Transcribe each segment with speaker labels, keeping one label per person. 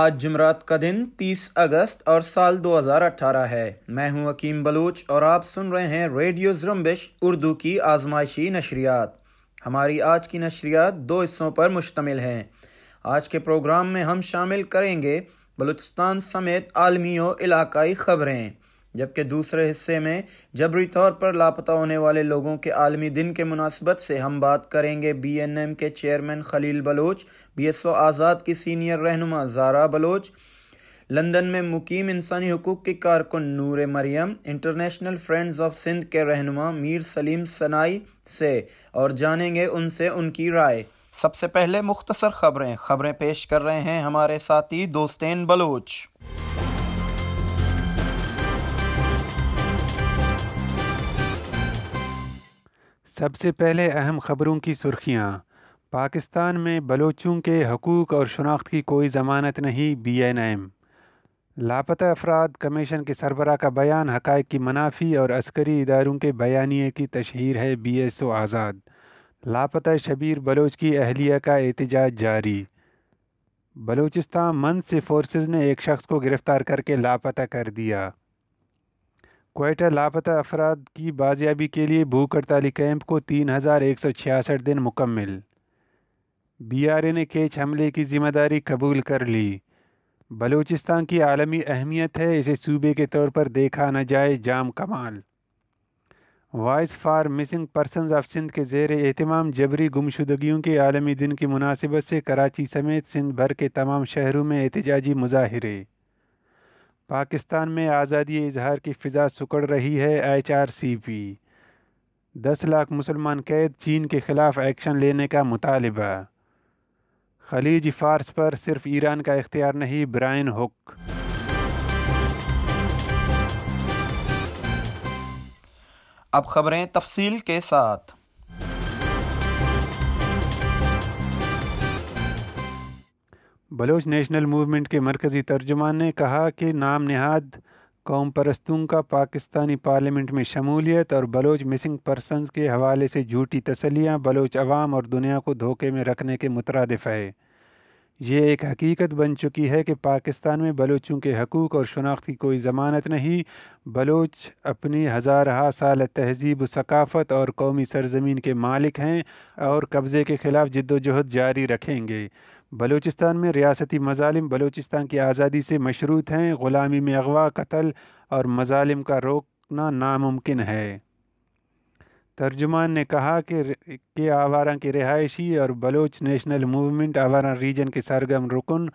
Speaker 1: آج جمعرات کا دن تیس اگست اور سال دو ہزار اٹھارہ ہے۔ میں ہوں حکیم بلوچ اور آپ سن رہے ہیں ریڈیو زرمبش اردو کی آزمائشی نشریات۔ ہماری آج کی نشریات دو حصوں پر مشتمل ہیں۔ آج کے پروگرام میں ہم شامل کریں گے بلوچستان سمیت عالمی و علاقائی خبریں۔ جبکہ دوسرے حصے میں جبری طور پر لاپتہ ہونے والے لوگوں کے عالمی دن کے مناسبت سے ہم بات کریں گے بی این ایم کے chairman Khalil Baloch, B S O Azad کی سینئر رہنما زارا بلوچ، لندن میں مقیم انسانی حقوق کی کارکن Noor Maryam, international friends of Sindh کے رہنما میر سلیم سنائی سے، اور جانیں گے ان سے ان کی رائے۔ سب سے پہلے مختصر خبریں خبریں پیش کر رہے ہیں ہمارے ساتھی دوستین بلوچ۔
Speaker 2: سب سے پہلے اہم خبروں کی سرخیاں۔ پاکستان میں بلوچوں کے حقوق اور شناخت کی کوئی ضمانت نہیں، بی این ایم۔ لاپتہ افراد کمیشن کے سربراہ کا بیان، حقائق کی منافی اور عسکری اداروں کے بیانیے کی تشہیر ہے بی ایس او آزاد۔ لاپتہ شبیر بلوچ کی اہلیہ کا احتجاج جاری۔ بلوچستان من سے فورسز نے ایک شخص کو گرفتار کر کے لاپتہ کر دیا۔ کوئٹہ لاپتہ افراد کی بازیابی کے لیے بھوک ہڑتالی کیمپ کو تین ہزار ایک سو چھیاسٹھ دن مکمل۔ بی آر اے نے کیچ حملے کی ذمہ داری قبول کر لی۔ بلوچستان کی عالمی اہمیت ہے، اسے صوبے کے طور پر دیکھا نہ جائے Jam Kamal. Voice for missing persons of Sindh کے زیر اہتمام جبری گمشدگیوں کے عالمی دن کی مناسبت سے کراچی سمیت سندھ بھر کے تمام شہروں میں احتجاجی مظاہرے۔ پاکستان میں آزادی اظہار کی فضا سکڑ رہی ہے ایچ آر سی پی۔ دس لاکھ مسلمان قید، چین کے خلاف ایکشن لینے کا مطالبہ۔ خلیج فارس پر صرف ایران کا اختیار نہیں، برائن ہک۔
Speaker 1: اب خبریں تفصیل کے ساتھ۔
Speaker 2: بلوچ نیشنل موومنٹ کے مرکزی ترجمان نے کہا کہ نام نہاد قوم پرستوں کا پاکستانی پارلیمنٹ میں شمولیت اور بلوچ مسنگ پرسنز کے حوالے سے جھوٹی تسلیاں بلوچ عوام اور دنیا کو دھوکے میں رکھنے کے مترادف ہے۔ یہ ایک حقیقت بن چکی ہے کہ پاکستان میں بلوچوں کے حقوق اور شناخت کی کوئی ضمانت نہیں، بلوچ اپنی ہزارہ سال تہذیب و ثقافت اور قومی سرزمین کے مالک ہیں اور قبضے کے خلاف جد و جہد جاری رکھیں گے۔ بلوچستان میں ریاستی مظالم بلوچستان کی آزادی سے مشروط ہیں۔ غلامی میں اغوا، قتل اور مظالم کا روکنا ناممکن ہے۔ ترجمان نے کہا کہ کہ آوارہ کے رہائشی اور Baloch national movement Awaran region کے سرگم رکن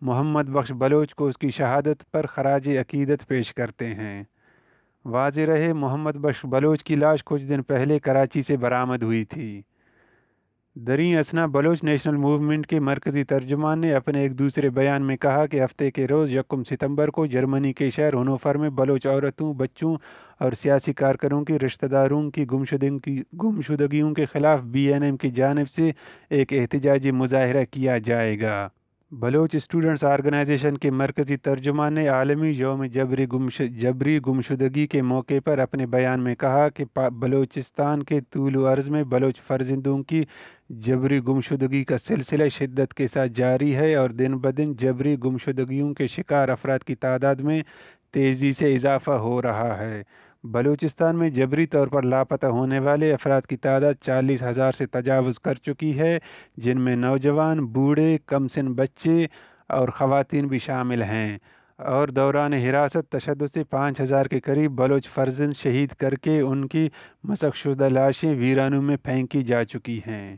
Speaker 2: محمد بخش بلوچ کو اس کی شہادت پر خراج عقیدت پیش کرتے ہیں۔ واضح رہے، محمد بخش بلوچ کی لاش کچھ دن پہلے کراچی سے برآمد ہوئی تھی۔ دریں اسنا بلوچ نیشنل موومنٹ کے مرکزی ترجمان نے اپنے ایک دوسرے بیان میں کہا کہ ہفتے کے روز یکم ستمبر کو جرمنی کے شہر ہنوفر میں بلوچ عورتوں، بچوں اور سیاسی کارکنوں کی رشتہ داروں کی گمشدگیوں کے خلاف بی این ایم کی جانب سے ایک احتجاجی مظاہرہ کیا جائے گا۔ بلوچ اسٹوڈنٹس آرگنائزیشن کے مرکزی ترجمان نے عالمی یوم جبری گمش، جبری گمشدگی کے موقع پر اپنے بیان میں کہا کہ بلوچستان کے طول و عرض میں بلوچ فرزندوں کی جبری گمشدگی کا سلسلہ شدت کے ساتھ جاری ہے اور دن بدن جبری گمشدگیوں کے شکار افراد کی تعداد میں تیزی سے اضافہ ہو رہا ہے۔ بلوچستان میں جبری طور پر لاپتہ ہونے والے افراد کی تعداد چالیس ہزار سے تجاوز کر چکی ہے، جن میں نوجوان، بوڑھے، کم سن بچے اور خواتین بھی شامل ہیں۔ اور دوران حراست تشدد سے پانچ ہزار کے قریب بلوچ فرزن شہید کر کے ان کی مسخ شدہ لاشیں ویرانوں میں پھینکی جا چکی ہیں۔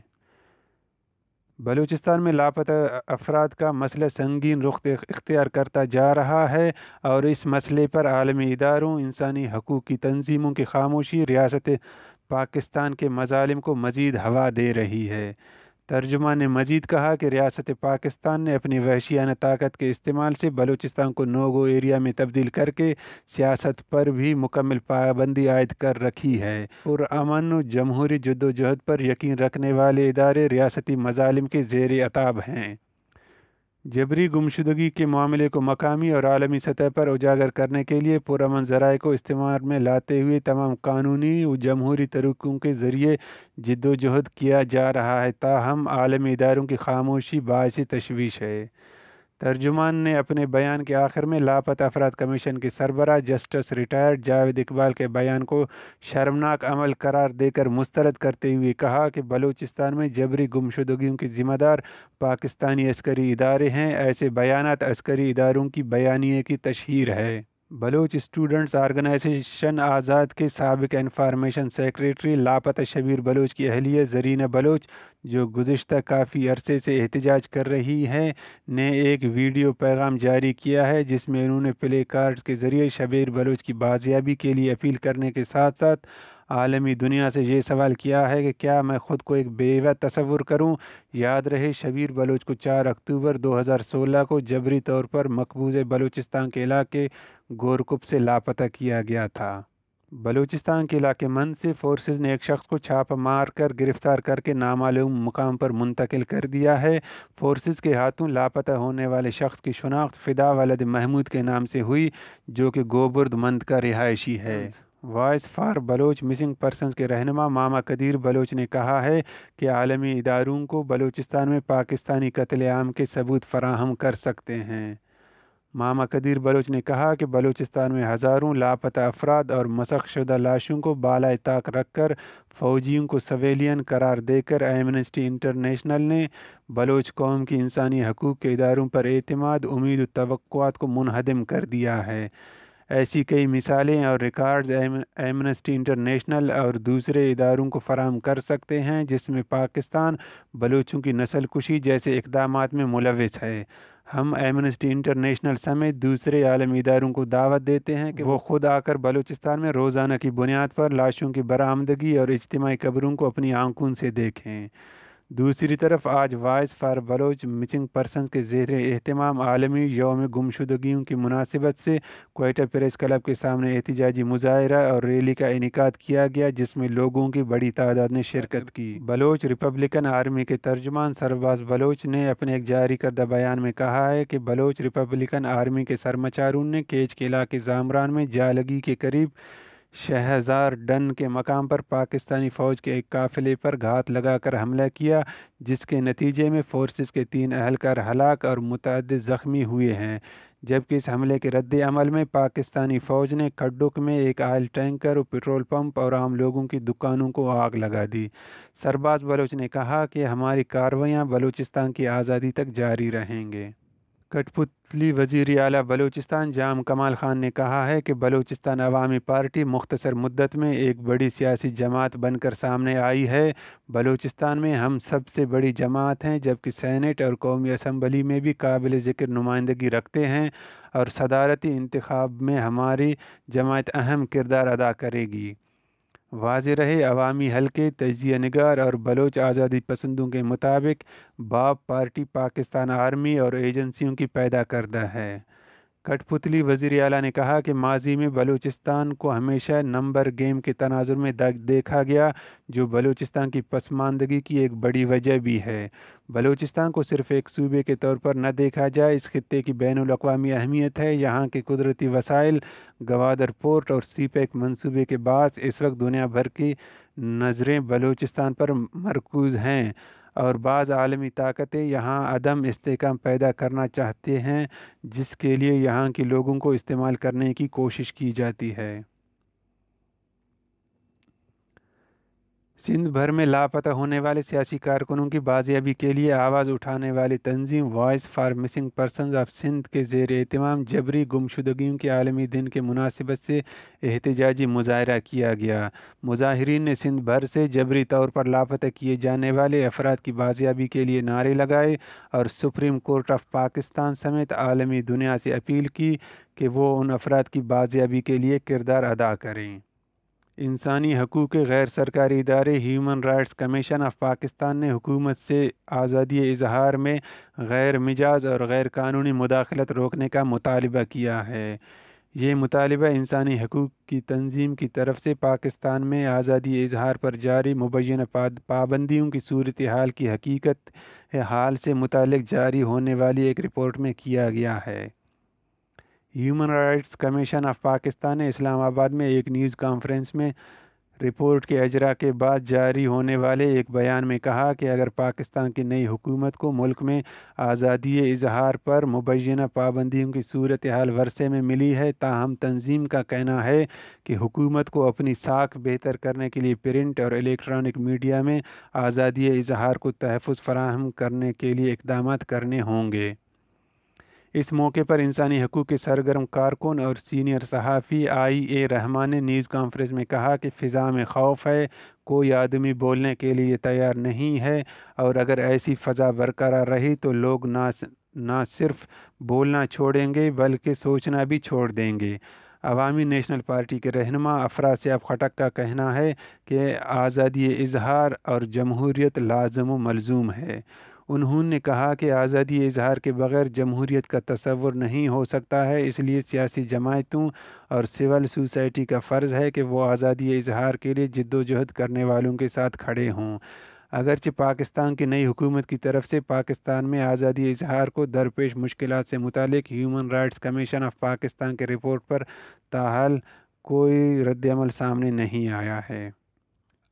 Speaker 2: بلوچستان میں لاپتہ افراد کا مسئلہ سنگین رخ اختیار کرتا جا رہا ہے اور اس مسئلے پر عالمی اداروں، انسانی حقوق کی تنظیموں کی خاموشی، ریاست پاکستان کے مظالم کو مزید ہوا دے رہی ہے۔ ترجمہ نے مزید کہا کہ ریاست پاکستان نے اپنی وحشیانہ طاقت کے استعمال سے بلوچستان کو نوگو ایریا میں تبدیل کر کے سیاست پر بھی مکمل پابندی عائد کر رکھی ہے۔ اور امن و جمہوری جد و جہد پر یقین رکھنے والے ادارے ریاستی مظالم کے زیر اتاب ہیں۔ جبری گمشدگی کے معاملے کو مقامی اور عالمی سطح پر اجاگر کرنے کے لیے پرامن ذرائع کو استعمال میں لاتے ہوئے تمام قانونی و جمہوری طریقوں کے ذریعے جد و جہد کیا جا رہا ہے تاہم عالمی اداروں کی خاموشی باعث تشویش ہے۔ ترجمان نے اپنے بیان کے آخر میں لاپتہ افراد کمیشن کے سربراہ جسٹس ریٹائرڈ جاوید اقبال کے بیان کو شرمناک عمل قرار دے کر مسترد کرتے ہوئے کہا کہ بلوچستان میں جبری گمشدگیوں کے ذمہ دار پاکستانی عسکری ادارے ہیں۔ ایسے بیانات عسکری اداروں کی بیانیے کی تشہیر ہے۔ بلوچ اسٹوڈنٹس آرگنائزیشن آزاد کے سابق انفارمیشن سیکریٹری لاپتہ شبیر بلوچ کی اہلیہ زرینہ بلوچ، جو گزشتہ کافی عرصے سے احتجاج کر رہی ہیں، نے ایک ویڈیو پیغام جاری کیا ہے، جس میں انہوں نے پلے کارڈز کے ذریعے شبیر بلوچ کی بازیابی کے لیے اپیل کرنے کے ساتھ ساتھ عالمی دنیا سے یہ سوال کیا ہے کہ کیا میں خود کو ایک بیوہ تصور کروں؟ یاد رہے شبیر بلوچ کو چار اکتوبر دو ہزار سولہ کو جبری طور پر مقبوض بلوچستان کے علاقے گورکپ سے لاپتہ کیا گیا تھا۔ بلوچستان کے علاقے مند سے فورسز نے ایک شخص کو چھاپہ مار کر گرفتار کر کے نامعلوم مقام پر منتقل کر دیا ہے۔ فورسز کے ہاتھوں لاپتہ ہونے والے شخص کی شناخت فدا ولد محمود کے نام سے ہوئی، جو کہ گوبرد مند کا رہائشی ہے۔ Voice for Baloch missing persons کے رہنما ماما قدیر بلوچ نے کہا ہے کہ عالمی اداروں کو بلوچستان میں پاکستانی قتل عام کے ثبوت فراہم کر سکتے ہیں۔ ماما قدیر بلوچ نے کہا کہ بلوچستان میں ہزاروں لاپتہ افراد اور مسخ شدہ لاشوں کو بالائے طاق رکھ کر فوجیوں کو سویلین قرار دے کر ایمنسٹی انٹرنیشنل نے بلوچ قوم کی انسانی حقوق کے اداروں پر اعتماد، امید و توقعات کو منہدم کر دیا ہے۔ ایسی کئی مثالیں اور ریکارڈز ایمنسٹی انٹرنیشنل اور دوسرے اداروں کو فراہم کر سکتے ہیں، جس میں پاکستان بلوچوں کی نسل کشی جیسے اقدامات میں ملوث ہے۔ ہم ایمنسٹی انٹرنیشنل سمیت دوسرے عالمی اداروں کو دعوت دیتے ہیں کہ وہ خود آ کر بلوچستان میں روزانہ کی بنیاد پر لاشوں کی برآمدگی اور اجتماعی قبروں کو اپنی آنکھوں سے دیکھیں۔ دوسری طرف آج voice for Baloch missing persons کے زیر اہتمام عالمی یوم گمشدگیوں کی مناسبت سے کوئٹہ پریس کلب کے سامنے احتجاجی مظاہرہ اور ریلی کا انعقاد کیا گیا، جس میں لوگوں کی بڑی تعداد نے شرکت کی۔ بلوچ ریپبلکن آرمی کے ترجمان سرباز بلوچ نے اپنے ایک جاری کردہ بیان میں کہا ہے کہ بلوچ ریپبلکن آرمی کے سرمچارون نے کیچ کے علاقے زامران میں جالگی کے قریب شہزار ڈن کے مقام پر پاکستانی فوج کے ایک قافلے پر گھات لگا کر حملہ کیا، جس کے نتیجے میں فورسز کے تین اہلکار ہلاک اور متعدد زخمی ہوئے ہیں۔ جبکہ اس حملے کے رد عمل میں پاکستانی فوج نے کھڈک میں ایک آئل ٹینکر اور پٹرول پمپ اور عام لوگوں کی دکانوں کو آگ لگا دی۔ سرباز بلوچ نے کہا کہ ہماری کارروائیاں بلوچستان کی آزادی تک جاری رہیں گے۔ کٹ پتلی وزیر اعلیٰ بلوچستان جام کمال خان نے کہا ہے کہ بلوچستان عوامی پارٹی مختصر مدت میں ایک بڑی سیاسی جماعت بن کر سامنے آئی ہے۔ بلوچستان میں ہم سب سے بڑی جماعت ہیں، جبکہ سینٹ اور قومی اسمبلی میں بھی قابل ذکر نمائندگی رکھتے ہیں اور صدارتی انتخاب میں ہماری جماعت اہم کردار ادا کرے گی۔ واضح رہے، عوامی حلقے، تجزیہ نگار اور بلوچ آزادی پسندوں کے مطابق باب پارٹی پاکستان آرمی اور ایجنسیوں کی پیدا کردہ ہے۔ کٹ پتلی وزیر اعلیٰ نے کہا کہ ماضی میں بلوچستان کو ہمیشہ نمبر گیم کے تناظر میں دیکھا گیا، جو بلوچستان کی پسماندگی کی ایک بڑی وجہ بھی ہے۔ بلوچستان کو صرف ایک صوبے کے طور پر نہ دیکھا جائے، اس خطے کی بین الاقوامی اہمیت ہے۔ یہاں کے قدرتی وسائل، گوادر پورٹ اور سی پیک منصوبے کے بعد اس وقت دنیا بھر کی نظریں بلوچستان پر مرکوز ہیں۔ اور بعض عالمی طاقتیں یہاں عدم استحکام پیدا کرنا چاہتے ہیں، جس کے لیے یہاں کے لوگوں کو استعمال کرنے کی کوشش کی جاتی ہے۔ سندھ بھر میں لاپتہ ہونے والے سیاسی کارکنوں کی بازیابی کے لیے آواز اٹھانے والی تنظیم voice for missing persons of Sindh کے زیر اہتمام جبری گمشدگیوں کے عالمی دن کے مناسبت سے احتجاجی مظاہرہ کیا گیا۔ مظاہرین نے سندھ بھر سے جبری طور پر لاپتہ کیے جانے والے افراد کی بازیابی کے لیے نعرے لگائے اور سپریم کورٹ آف پاکستان سمیت عالمی دنیا سے اپیل کی کہ وہ ان افراد کی بازیابی کے لیے کردار ادا کریں۔ انسانی حقوق غیر سرکاری ادارے human rights commission of Pakistan نے حکومت سے آزادی اظہار میں غیر مجاز اور غیر قانونی مداخلت روکنے کا مطالبہ کیا ہے۔ یہ مطالبہ انسانی حقوق کی تنظیم کی طرف سے پاکستان میں آزادی اظہار پر جاری مبینہ پابندیوں کی صورتحال کی حقیقت حال سے متعلق جاری ہونے والی ایک رپورٹ میں کیا گیا ہے۔ Human rights commission of Pakistan نے اسلام آباد میں ایک نیوز کانفرنس میں رپورٹ کے اجرا کے بعد جاری ہونے والے ایک بیان میں کہا کہ اگر پاکستان کی نئی حکومت کو ملک میں آزادی اظہار پر مبینہ پابندیوں کی صورتحال ورثے میں ملی ہے، تاہم تنظیم کا کہنا ہے کہ حکومت کو اپنی ساکھ بہتر کرنے کے لیے پرنٹ اور الیکٹرانک میڈیا میں آزادی اظہار کو تحفظ فراہم کرنے کے لیے اقدامات کرنے ہوں گے۔ اس موقع پر انسانی حقوق کے سرگرم کارکن اور سینئر صحافی آئی اے رحمان نے نیوز کانفرنس میں کہا کہ فضا میں خوف ہے، کوئی آدمی بولنے کے لیے تیار نہیں ہے اور اگر ایسی فضا برقرار رہی تو لوگ نہ نہ صرف بولنا چھوڑیں گے بلکہ سوچنا بھی چھوڑ دیں گے۔ عوامی نیشنل پارٹی کے رہنما افراد سیاب خٹک کا کہنا ہے کہ آزادی اظہار اور جمہوریت لازم و ملزوم ہے۔ انہوں نے کہا کہ آزادی اظہار کے بغیر جمہوریت کا تصور نہیں ہو سکتا ہے، اس لیے سیاسی جماعتوں اور سول سوسائٹی کا فرض ہے کہ وہ آزادی اظہار کے لیے جد و جہد کرنے والوں کے ساتھ کھڑے ہوں۔ اگرچہ پاکستان کی نئی حکومت کی طرف سے پاکستان میں آزادی اظہار کو درپیش مشکلات سے متعلق human rights commission of Pakistan کے رپورٹ پر تاحال کوئی رد عمل سامنے نہیں آیا ہے۔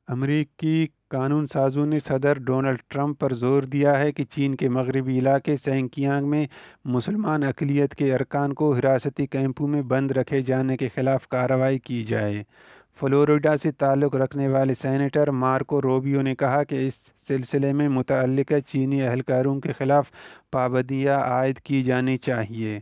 Speaker 2: امریکی قانون سازوں نے صدر ڈونلڈ ٹرمپ پر زور دیا ہے کہ چین کے مغربی علاقے سینکیانگ میں مسلمان اقلیت کے ارکان کو حراستی کیمپوں میں بند رکھے جانے کے خلاف کارروائی کی جائے۔ فلوریڈا سے تعلق رکھنے والے سینیٹر مارکو روبیو نے کہا کہ اس سلسلے میں متعلقہ چینی اہلکاروں کے خلاف پابندیاں عائد کی جانی چاہیے۔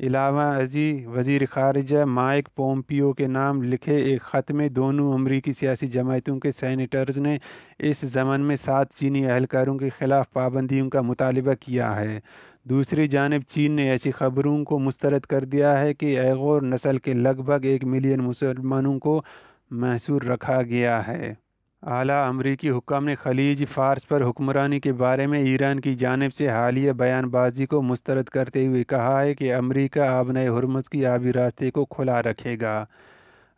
Speaker 2: علاوہ ازی وزیر خارجہ مائک پومپیو کے نام لکھے ایک خط میں دونوں امریکی سیاسی جماعتوں کے سینیٹرز نے اس زمن میں سات چینی اہلکاروں کے خلاف پابندیوں کا مطالبہ کیا ہے۔ دوسری جانب چین نے ایسی خبروں کو مسترد کر دیا ہے کہ ایغور نسل کے لگ بھگ ایک ملین مسلمانوں کو محصور رکھا گیا ہے۔ اعلیٰ امریکی حکام نے خلیج فارس پر حکمرانی کے بارے میں ایران کی جانب سے حالیہ بیان بازی کو مسترد کرتے ہوئے کہا ہے کہ امریکہ آبنۂ حرمز کی آبی راستے کو کھلا رکھے گا۔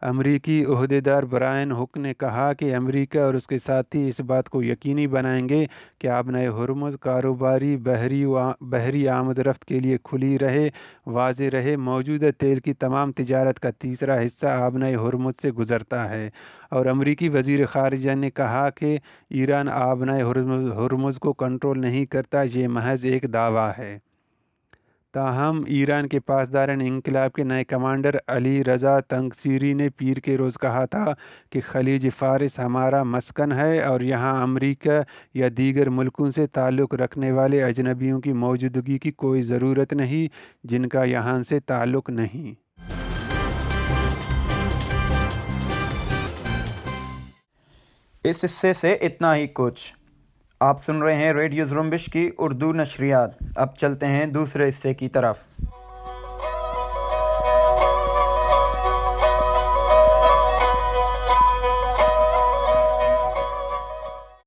Speaker 2: امریکی عہدیدار برائن ہک نے کہا کہ امریکہ اور اس کے ساتھی اس بات کو یقینی بنائیں گے کہ آبنۂ حرمز کاروباری بحری بحری آمد رفت کے لیے کھلی رہے، واضح رہے، موجودہ تیل کی تمام تجارت کا تیسرا حصہ آبنۂ حرمز سے گزرتا ہے۔ اور امریکی وزیر خارجہ نے کہا کہ ایران آبنۂ حرمز کو کنٹرول نہیں کرتا، یہ محض ایک دعویٰ ہے۔ تاہم، ایران کے پاسداران انقلاب کے نئے کمانڈر علی رضا تنگسیری نے پیر کے روز کہا تھا کہ خلیج فارس ہمارا مسکن ہے اور یہاں امریکہ یا دیگر ملکوں سے تعلق رکھنے والے اجنبیوں کی موجودگی کی کوئی ضرورت نہیں، جن کا یہاں سے تعلق نہیں۔
Speaker 1: اس حصے سے اتنا ہی کچھ۔ آپ سن رہے ہیں ریڈیو زرمبش کی اردو نشریات۔ اب چلتے ہیں دوسرے حصے کی طرف۔